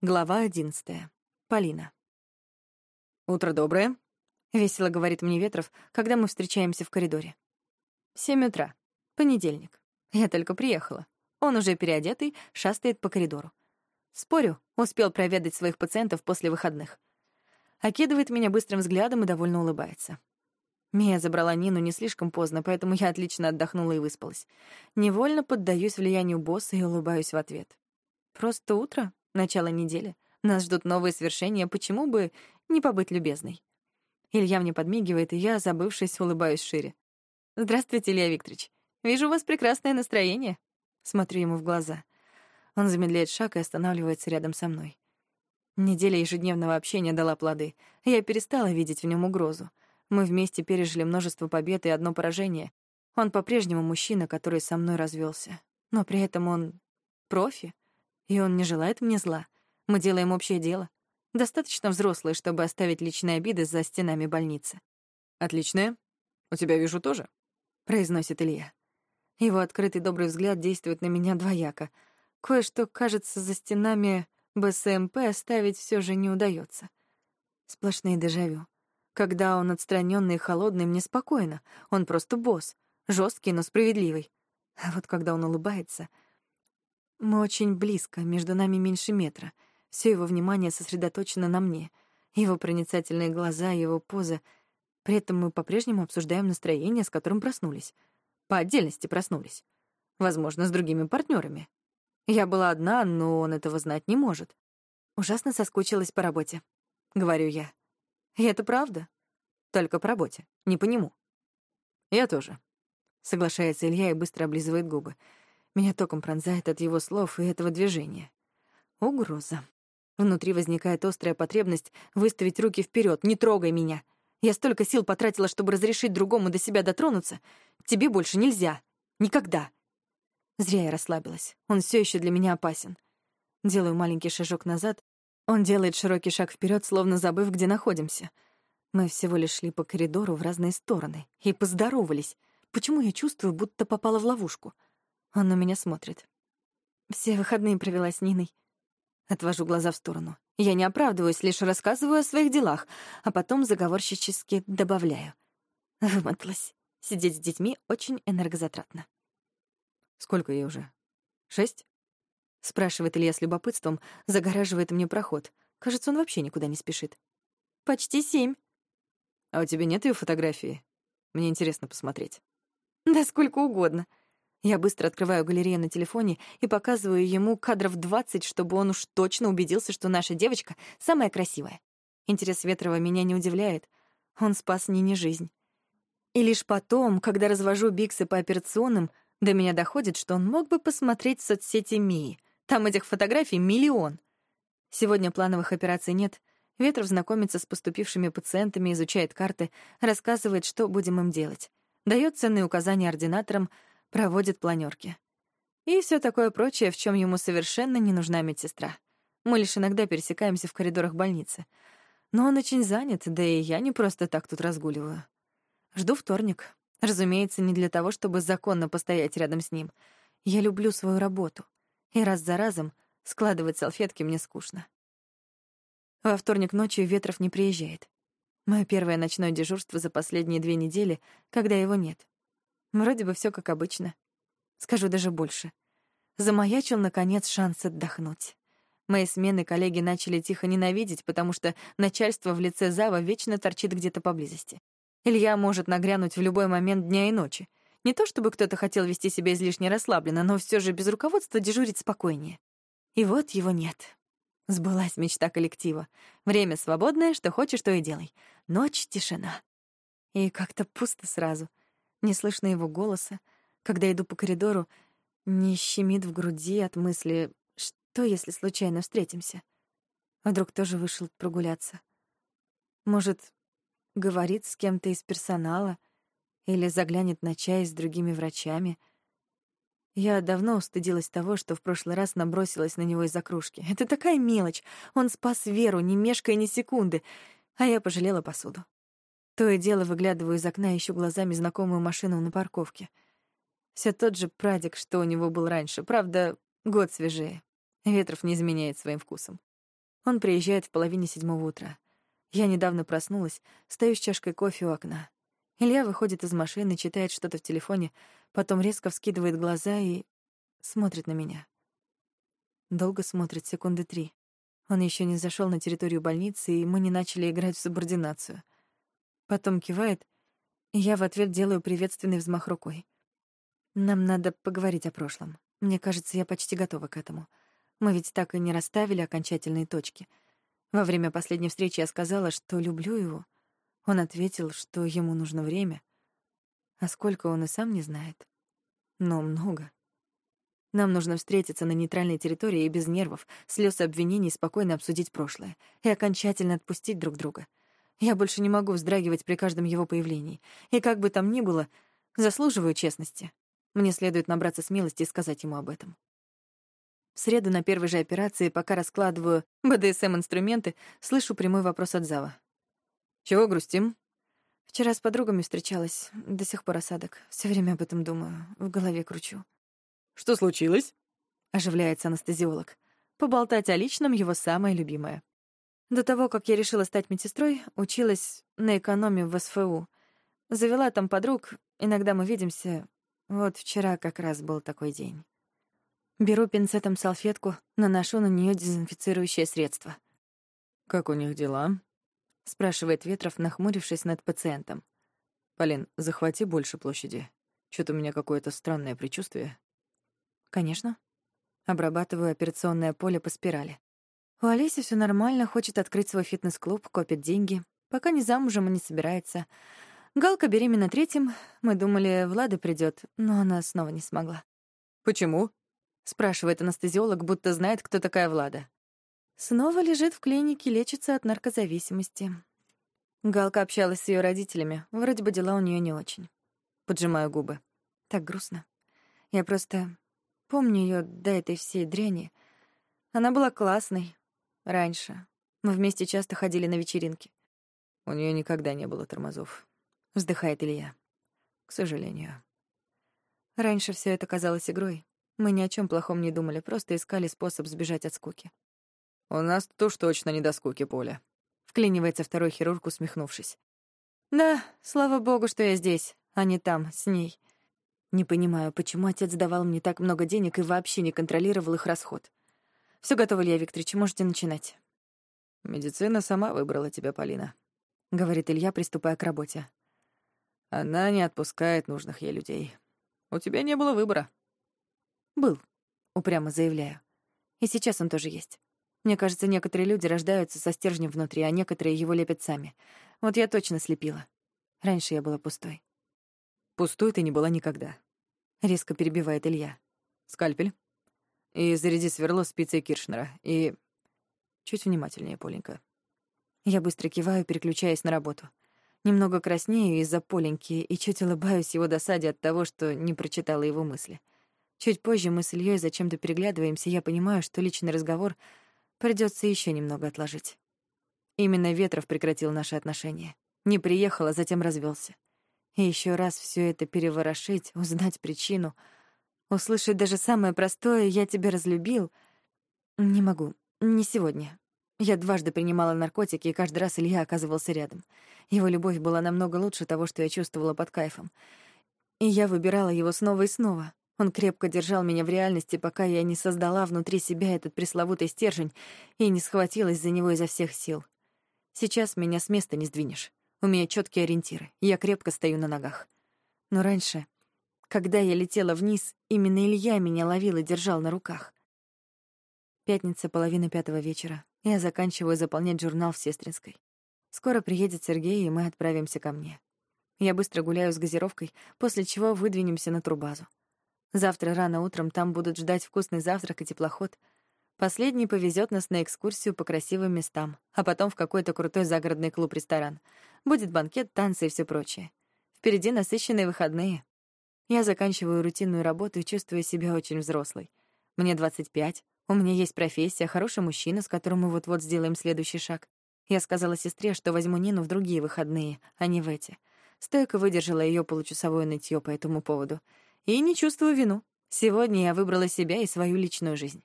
Глава одиннадцатая. Полина. «Утро доброе», — весело говорит мне Ветров, когда мы встречаемся в коридоре. Семь утра. Понедельник. Я только приехала. Он уже переодетый, шастает по коридору. Спорю, успел проведать своих пациентов после выходных. Окидывает меня быстрым взглядом и довольно улыбается. Мия забрала Нину не слишком поздно, поэтому я отлично отдохнула и выспалась. Невольно поддаюсь влиянию босса и улыбаюсь в ответ. Просто утро, начало недели. Нас ждут новые свершения, почему бы не побыть любезной? Илья мне подмигивает, и я, забывшись, улыбаюсь шире. «Здравствуйте, Илья Викторович. Вижу у вас прекрасное настроение». Смотрю ему в глаза. Он замедляет шаг и останавливается рядом со мной. Неделя ежедневного общения дала плоды. Я перестала видеть в нем угрозу. Мы вместе пережили множество побед и одно поражение. Он по-прежнему мужчина, который со мной развелся. Но при этом он профи, и он не желает мне зла. Мы делаем общее дело. Достаточно взрослые, чтобы оставить личные обиды за стенами больницы. «Отличное. У тебя, вижу, тоже», — произносит Илья. Его открытый добрый взгляд действует на меня двояко. Кое-что, кажется, за стенами БСМП оставить все же не удается. Сплошные дежавю. Когда он отстраненный и холодный, мне спокойно. Он просто босс, жесткий, но справедливый. А вот когда он улыбается... Мы очень близко, между нами меньше метра — все его внимание сосредоточено на мне. Его проницательные глаза, его поза. При этом мы по-прежнему обсуждаем настроение, с которым проснулись. По отдельности проснулись. Возможно, с другими партнерами. Я была одна, но он этого знать не может. Ужасно соскучилась по работе, — говорю я. И это правда. Только по работе, не по нему. Я тоже. Соглашается Илья и быстро облизывает губы. Меня током пронзает от его слов и этого движения. Угроза. Внутри возникает острая потребность выставить руки вперед. «Не трогай меня! Я столько сил потратила, чтобы разрешить другому до себя дотронуться. Тебе больше нельзя. Никогда!» Зря я расслабилась. Он все еще для меня опасен. Делаю маленький шажок назад. Он делает широкий шаг вперед, словно забыв, где находимся. Мы всего лишь шли по коридору в разные стороны и поздоровались. Почему я чувствую, будто попала в ловушку? Он на меня смотрит. Все выходные провела с Ниной. Отвожу глаза в сторону. Я не оправдываюсь, лишь рассказываю о своих делах, а потом заговорщически добавляю. Вымоталась. Сидеть с детьми очень энергозатратно. «Сколько ей уже? Шесть?» — спрашивает Илья с любопытством, загораживает мне проход. Кажется, он вообще никуда не спешит. «Почти семь». «А у тебя нет ее фотографии? Мне интересно посмотреть». «Да сколько угодно», я быстро открываю галерею на телефоне и показываю ему кадров 20, чтобы он уж точно убедился, что наша девочка самая красивая. Интерес Ветрова меня не удивляет. Он спас Нине жизнь. И лишь потом, когда развожу биксы по операционным, до меня доходит, что он мог бы посмотреть в соцсети Мии. Там этих фотографий миллион. Сегодня плановых операций нет. Ветров знакомится с поступившими пациентами, изучает карты, рассказывает, что будем им делать. Дает ценные указания ординаторам — проводит планерки. И все такое прочее, в чем ему совершенно не нужна медсестра. Мы лишь иногда пересекаемся в коридорах больницы. Но он очень занят, да и я не просто так тут разгуливаю. Жду вторник. Разумеется, не для того, чтобы законно постоять рядом с ним. Я люблю свою работу. И раз за разом складывать салфетки мне скучно. Во вторник ночью Ветров не приезжает. Мое первое ночное дежурство за последние две недели, когда его нет. Вроде бы все как обычно. Скажу даже больше. Замаячил, наконец, шанс отдохнуть. Мои смены коллеги начали тихо ненавидеть, потому что начальство в лице Зава вечно торчит где-то поблизости. Илья может нагрянуть в любой момент дня и ночи. Не то чтобы кто-то хотел вести себя излишне расслабленно, но все же без руководства дежурить спокойнее. И вот его нет. Сбылась мечта коллектива. Время свободное, что хочешь, то и делай. Ночь — тишина. И как-то пусто сразу не слышно его голоса. Когда иду по коридору, не щемит в груди от мысли, что если случайно встретимся. А вдруг тоже вышел прогуляться. Может, говорит с кем-то из персонала или заглянет на чай с другими врачами. Я давно устыдилась того, что в прошлый раз набросилась на него из-за кружки. Это такая мелочь. Он спас Веру, не мешкая ни секунды, а я пожалела посуду. То и дело выглядываю из окна, ищу глазами знакомую машину на парковке. Все тот же прадик, что у него был раньше, правда, год свежее. Ветров не изменяет своим вкусом. Он приезжает в половине седьмого утра. Я недавно проснулась, стою с чашкой кофе у окна. Илья выходит из машины, читает что-то в телефоне, потом резко вскидывает глаза и смотрит на меня. Долго смотрит, секунды три. Он еще не зашел на территорию больницы, и мы не начали играть в субординацию. Потом кивает, и я в ответ делаю приветственный взмах рукой. Нам надо поговорить о прошлом. Мне кажется, я почти готова к этому. Мы ведь так и не расставили окончательные точки — во время последней встречи я сказала, что люблю его. Он ответил, что ему нужно время. А сколько он и сам не знает. Но много. Нам нужно встретиться на нейтральной территории и без нервов, слез обвинений спокойно обсудить прошлое и окончательно отпустить друг друга. Я больше не могу вздрагивать при каждом его появлении. И как бы там ни было, заслуживаю честности. Мне следует набраться смелости и сказать ему об этом. В среду на первой же операции, пока раскладываю БДСМ-инструменты, слышу прямой вопрос от Зава. «Чего грустим?» Вчера с подругами встречалась. До сих пор осадок. Все время об этом думаю. В голове кручу. «Что случилось?» — оживляется анестезиолог. Поболтать о личном — его самое любимое. До того, как я решила стать медсестрой, училась на экономе в СФУ. Завела там подруг, иногда мы видимся. Вот вчера как раз был такой день. Беру пинцетом салфетку, наношу на нее дезинфицирующее средство. «Как у них дела?» — спрашивает Ветров, нахмурившись над пациентом. «Полин, захвати больше площади. Что-то у меня какое-то странное предчувствие». «Конечно». Обрабатываю операционное поле по спирали. У Олеси все нормально, хочет открыть свой фитнес-клуб, копит деньги. Пока не замужем и не собирается. Галка беременна третьим. Мы думали, Влада придет, но она снова не смогла. «Почему?» спрашивает анестезиолог, будто знает, кто такая Влада. Снова лежит в клинике, лечится от наркозависимости. Галка общалась с ее родителями. Вроде бы дела у нее не очень. Поджимаю губы. Так грустно. Я просто помню ее до этой всей дряни. Она была классной. Раньше. Мы вместе часто ходили на вечеринки. У нее никогда не было тормозов. Вздыхает Илья. К сожалению. Раньше все это казалось игрой. Мы ни о чем плохом не думали, просто искали способ сбежать от скуки. «У нас то уж точно не до скуки, Поля», — вклинивается второй хирург, усмехнувшись. «Да, слава богу, что я здесь, а не там, с ней. Не понимаю, почему отец давал мне так много денег и вообще не контролировал их расход. Все готово, Илья Викторович, можете начинать». «Медицина сама выбрала тебя, Полина», — говорит Илья, приступая к работе. «Она не отпускает нужных ей людей. У тебя не было выбора». Был, упрямо заявляю. И сейчас он тоже есть. Мне кажется, некоторые люди рождаются со стержнем внутри, а некоторые его лепят сами. Вот я точно слепила. Раньше я была пустой. Пустой ты не была никогда. Резко перебивает Илья. Скальпель. И заряди сверло спицей Киршнера. И... Чуть внимательнее, Поленька. Я быстро киваю, переключаясь на работу. Немного краснею из-за Поленьки и чуть улыбаюсь его досаде от того, что не прочитала его мысли. Чуть позже мы с Ильей зачем-то переглядываемся, я понимаю, что личный разговор придется еще немного отложить. Именно Ветров прекратил наши отношения. Не приехал, а затем развелся. И еще раз все это переворошить, узнать причину, услышать даже самое простое «я тебя разлюбил» не могу. Не сегодня. Я дважды принимала наркотики, и каждый раз Илья оказывался рядом. Его любовь была намного лучше того, что я чувствовала под кайфом. И я выбирала его снова и снова. Он крепко держал меня в реальности, пока я не создала внутри себя этот пресловутый стержень и не схватилась за него изо всех сил. Сейчас меня с места не сдвинешь. У меня четкие ориентиры, я крепко стою на ногах. Но раньше, когда я летела вниз, именно Илья меня ловил и держал на руках. Пятница, половина пятого вечера. Я заканчиваю заполнять журнал в Сестринской. Скоро приедет Сергей, и мы отправимся ко мне. Я быстро гуляю с газировкой, после чего выдвинемся на турбазу. Завтра рано утром там будут ждать вкусный завтрак и теплоход. Последний повезет нас на экскурсию по красивым местам, а потом в какой-то крутой загородный клуб-ресторан. Будет банкет, танцы и все прочее. Впереди насыщенные выходные. Я заканчиваю рутинную работу и чувствую себя очень взрослой. Мне 25, у меня есть профессия, хороший мужчина, с которым мы вот-вот сделаем следующий шаг. Я сказала сестре, что возьму Нину в другие выходные, а не в эти. Стойко выдержала ее получасовое нытье по этому поводу — и не чувствую вину. Сегодня я выбрала себя и свою личную жизнь.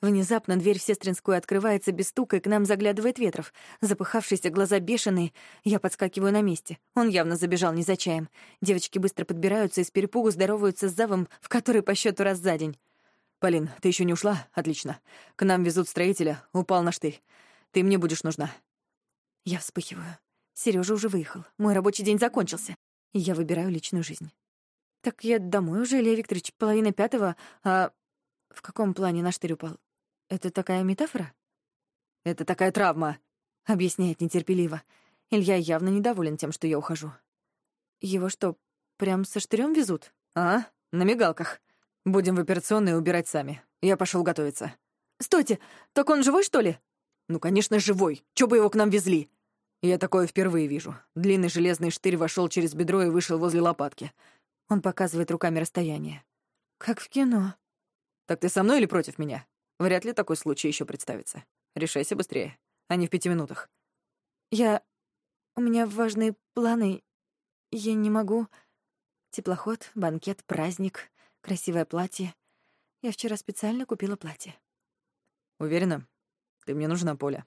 Внезапно дверь в сестринскую открывается без стука, и к нам заглядывает Ветров. Запыхавшиеся глаза бешеные. Я подскакиваю на месте. Он явно забежал не за чаем. Девочки быстро подбираются и с перепугу здороваются с Завом, в который по счету раз за день. «Полин, ты еще не ушла? Отлично. К нам везут строителя. Упал на штырь. Ты мне будешь нужна». Я вспыхиваю. Сережа уже выехал. Мой рабочий день закончился. И я выбираю личную жизнь. Так я домой уже, Илья Викторович, половина пятого, а в каком плане наш штырь упал? Это такая метафора? Это такая травма, объясняет нетерпеливо. Илья явно недоволен тем, что я ухожу. Его что, прям со штырем везут? А, на мигалках. Будем в операционной убирать сами. Я пошел готовиться. Стойте, так он живой, что ли? Ну, конечно, живой. Чё бы его к нам везли? Я такое впервые вижу. Длинный железный штырь вошел через бедро и вышел возле лопатки. Он показывает руками расстояние. Как в кино. Так ты со мной или против меня? Вряд ли такой случай еще представится. Решайся быстрее, а не в пяти минутах. Я... У меня важные планы. Я не могу... Теплоход, банкет, праздник, красивое платье. Я вчера специально купила платье. Уверена? Ты мне нужна, Поля.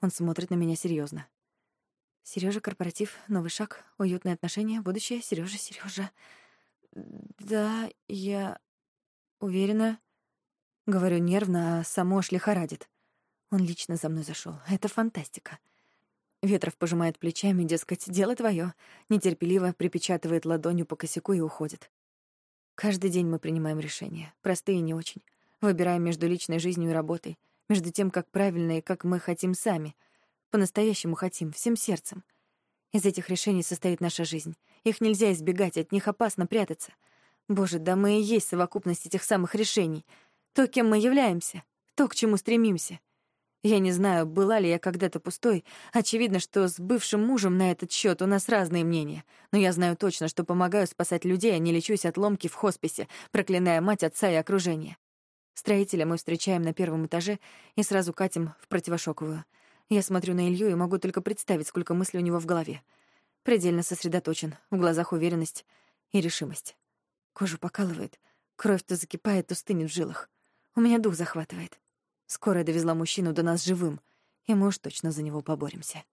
Он смотрит на меня серьезно. Сережа, корпоратив, новый шаг, уютные отношения, будущее, Сережа, Сережа. Да, я уверена. Говорю нервно, а само аж лихорадит. Он лично за мной зашел. Это фантастика. Ветров пожимает плечами, дескать, дело твое. Нетерпеливо припечатывает ладонью по косяку и уходит. Каждый день мы принимаем решения, простые не очень. Выбираем между личной жизнью и работой, между тем, как правильно и как мы хотим сами — по-настоящему хотим, всем сердцем. Из этих решений состоит наша жизнь. Их нельзя избегать, от них опасно прятаться. Боже, да мы и есть совокупность этих самых решений. То, кем мы являемся, то, к чему стремимся. Я не знаю, была ли я когда-то пустой. Очевидно, что с бывшим мужем на этот счет у нас разные мнения. Но я знаю точно, что помогаю спасать людей, а не лечусь от ломки в хосписе, проклиная мать, отца и окружение. Строителя мы встречаем на первом этаже и сразу катим в противошоковую — я смотрю на Илью и могу только представить, сколько мыслей у него в голове. Предельно сосредоточен, в глазах уверенность и решимость. Кожу покалывает, кровь то закипает, то стынет в жилах. У меня дух захватывает. Скорая довезла мужчину до нас живым, и мы уж точно за него поборемся.